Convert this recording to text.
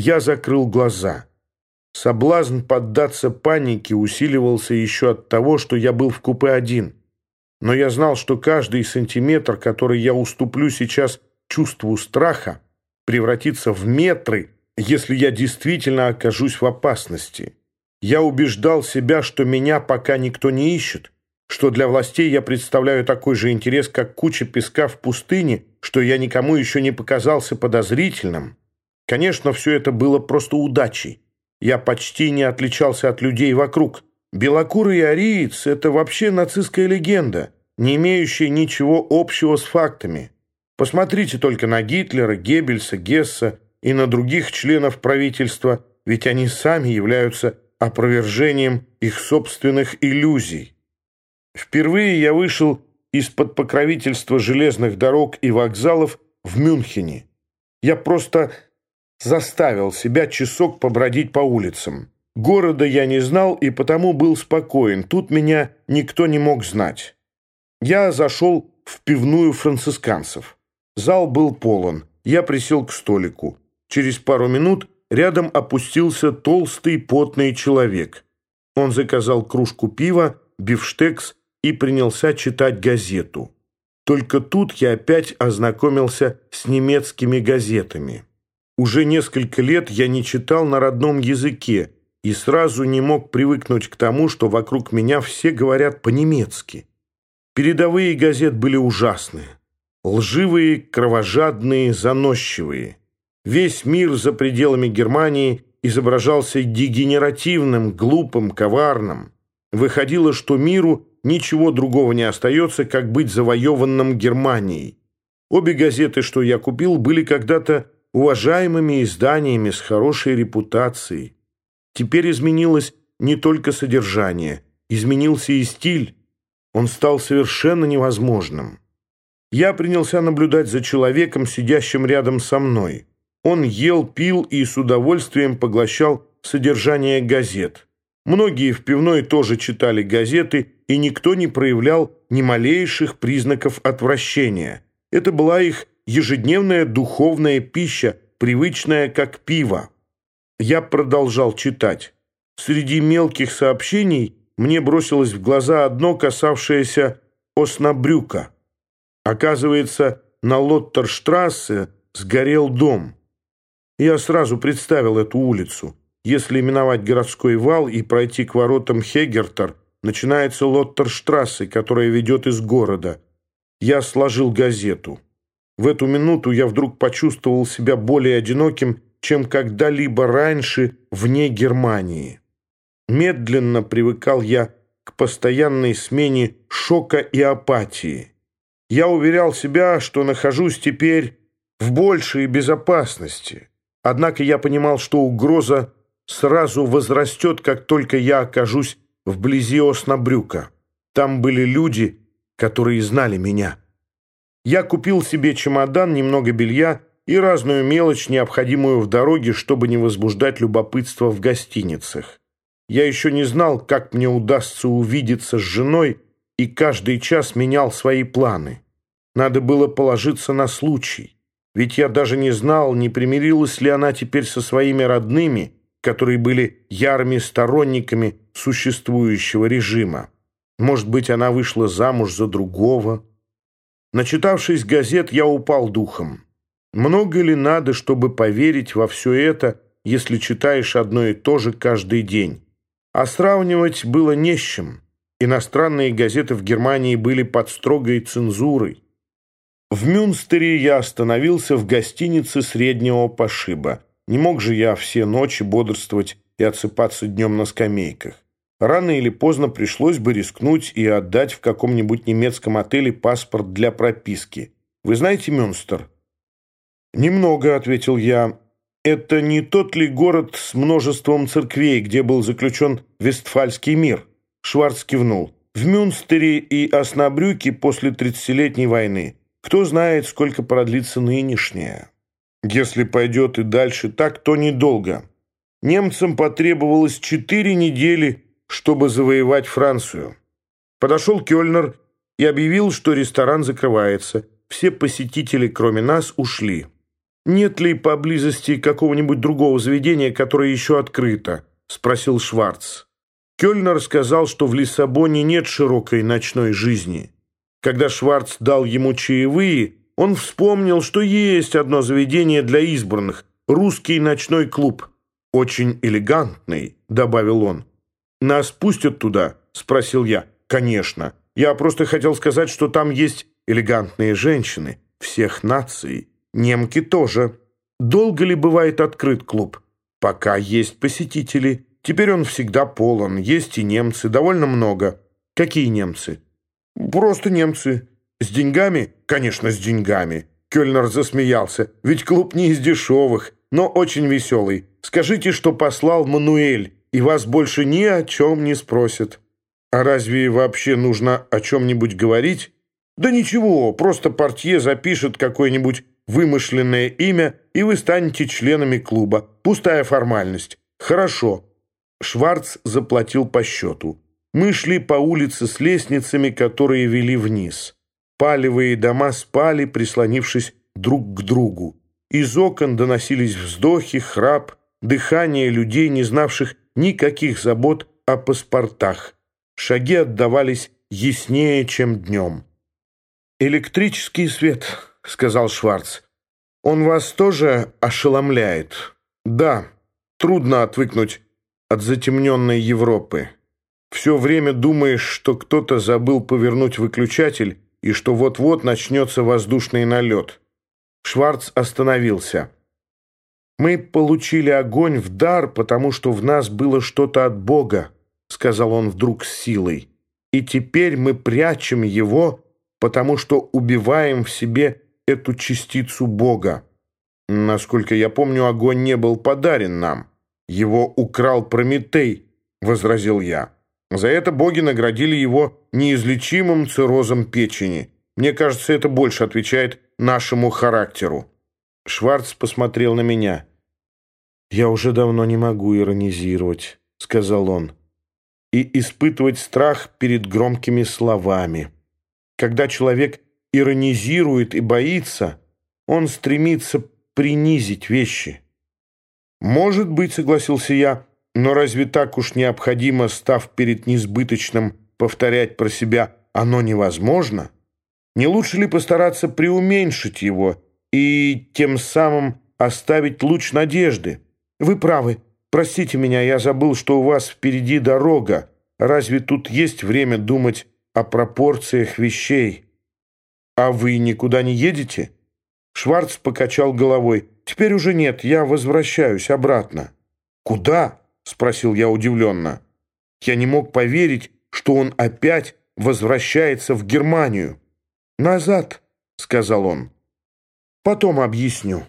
Я закрыл глаза. Соблазн поддаться панике усиливался еще от того, что я был в купе один. Но я знал, что каждый сантиметр, который я уступлю сейчас чувству страха, превратится в метры, если я действительно окажусь в опасности. Я убеждал себя, что меня пока никто не ищет, что для властей я представляю такой же интерес, как куча песка в пустыне, что я никому еще не показался подозрительным. Конечно, все это было просто удачей. Я почти не отличался от людей вокруг. Белокурый ариец – это вообще нацистская легенда, не имеющая ничего общего с фактами. Посмотрите только на Гитлера, Геббельса, Гесса и на других членов правительства, ведь они сами являются опровержением их собственных иллюзий. Впервые я вышел из-под покровительства железных дорог и вокзалов в Мюнхене. Я просто заставил себя часок побродить по улицам. Города я не знал и потому был спокоен. Тут меня никто не мог знать. Я зашел в пивную францисканцев. Зал был полон. Я присел к столику. Через пару минут рядом опустился толстый потный человек. Он заказал кружку пива, бифштекс и принялся читать газету. Только тут я опять ознакомился с немецкими газетами. Уже несколько лет я не читал на родном языке и сразу не мог привыкнуть к тому, что вокруг меня все говорят по-немецки. Передовые газет были ужасные. Лживые, кровожадные, заносчивые. Весь мир за пределами Германии изображался дегенеративным, глупым, коварным. Выходило, что миру ничего другого не остается, как быть завоеванным Германией. Обе газеты, что я купил, были когда-то уважаемыми изданиями с хорошей репутацией. Теперь изменилось не только содержание, изменился и стиль. Он стал совершенно невозможным. Я принялся наблюдать за человеком, сидящим рядом со мной. Он ел, пил и с удовольствием поглощал содержание газет. Многие в пивной тоже читали газеты, и никто не проявлял ни малейших признаков отвращения. Это была их ежедневная духовная пища, привычная как пиво. Я продолжал читать. Среди мелких сообщений мне бросилось в глаза одно, касавшееся Оснабрюка. Оказывается, на Лоттерштрассе сгорел дом. Я сразу представил эту улицу. Если миновать городской вал и пройти к воротам Хегертер, начинается Лоттерштрассе, которая ведет из города. Я сложил газету. В эту минуту я вдруг почувствовал себя более одиноким, чем когда-либо раньше вне Германии. Медленно привыкал я к постоянной смене шока и апатии. Я уверял себя, что нахожусь теперь в большей безопасности. Однако я понимал, что угроза сразу возрастет, как только я окажусь вблизи Оснабрюка. Там были люди, которые знали меня. Я купил себе чемодан, немного белья и разную мелочь, необходимую в дороге, чтобы не возбуждать любопытство в гостиницах. Я еще не знал, как мне удастся увидеться с женой, и каждый час менял свои планы. Надо было положиться на случай. Ведь я даже не знал, не примирилась ли она теперь со своими родными, которые были ярыми сторонниками существующего режима. Может быть, она вышла замуж за другого, Начитавшись газет, я упал духом. Много ли надо, чтобы поверить во все это, если читаешь одно и то же каждый день? А сравнивать было не с чем. Иностранные газеты в Германии были под строгой цензурой. В Мюнстере я остановился в гостинице среднего пошиба. Не мог же я все ночи бодрствовать и отсыпаться днем на скамейках. Рано или поздно пришлось бы рискнуть и отдать в каком-нибудь немецком отеле паспорт для прописки. Вы знаете Мюнстер? «Немного», — ответил я. «Это не тот ли город с множеством церквей, где был заключен Вестфальский мир?» Шварц кивнул. «В Мюнстере и Оснабрюке после тридцатилетней войны. Кто знает, сколько продлится нынешняя. Если пойдет и дальше так, то недолго. Немцам потребовалось четыре недели, чтобы завоевать Францию. Подошел Кёльнер и объявил, что ресторан закрывается. Все посетители, кроме нас, ушли. нет ли поблизости какого-нибудь другого заведения, которое еще открыто?» — спросил Шварц. Кёльнер сказал, что в Лиссабоне нет широкой ночной жизни. Когда Шварц дал ему чаевые, он вспомнил, что есть одно заведение для избранных — русский ночной клуб. «Очень элегантный», — добавил он. «Нас пустят туда?» — спросил я. «Конечно. Я просто хотел сказать, что там есть элегантные женщины всех наций. Немки тоже. Долго ли бывает открыт клуб? Пока есть посетители. Теперь он всегда полон. Есть и немцы, довольно много. Какие немцы? Просто немцы. С деньгами? Конечно, с деньгами. Кёльнер засмеялся. Ведь клуб не из дешевых, но очень веселый. Скажите, что послал Мануэль, и вас больше ни о чем не спросят. А разве вообще нужно о чем-нибудь говорить? Да ничего, просто портье запишет какое-нибудь вымышленное имя, и вы станете членами клуба. Пустая формальность. Хорошо. Шварц заплатил по счету. Мы шли по улице с лестницами, которые вели вниз. Палевые дома спали, прислонившись друг к другу. Из окон доносились вздохи, храп, дыхание людей, не знавших никаких забот о паспортах. Шаги отдавались яснее, чем днем. «Электрический свет», — сказал Шварц. «Он вас тоже ошеломляет?» «Да, трудно отвыкнуть от затемненной Европы. Все время думаешь, что кто-то забыл повернуть выключатель и что вот-вот начнется воздушный налет». Шварц остановился. «Мы получили огонь в дар, потому что в нас было что-то от Бога», — сказал он вдруг с силой. «И теперь мы прячем его, потому что убиваем в себе эту частицу Бога. Насколько я помню, огонь не был подарен нам. Его украл Прометей», — возразил я. «За это боги наградили его неизлечимым циррозом печени. Мне кажется, это больше отвечает нашему характеру». Шварц посмотрел на меня. «Я уже давно не могу иронизировать», — сказал он, «и испытывать страх перед громкими словами». Когда человек иронизирует и боится, он стремится принизить вещи. «Может быть, — согласился я, — но разве так уж необходимо, став перед несбыточным, повторять про себя «оно невозможно»? Не лучше ли постараться преуменьшить его и тем самым оставить луч надежды? Вы правы. Простите меня, я забыл, что у вас впереди дорога. Разве тут есть время думать о пропорциях вещей. «А вы никуда не едете?» Шварц покачал головой. «Теперь уже нет, я возвращаюсь обратно». «Куда?» — спросил я удивленно. Я не мог поверить, что он опять возвращается в Германию. «Назад», — сказал он. «Потом объясню».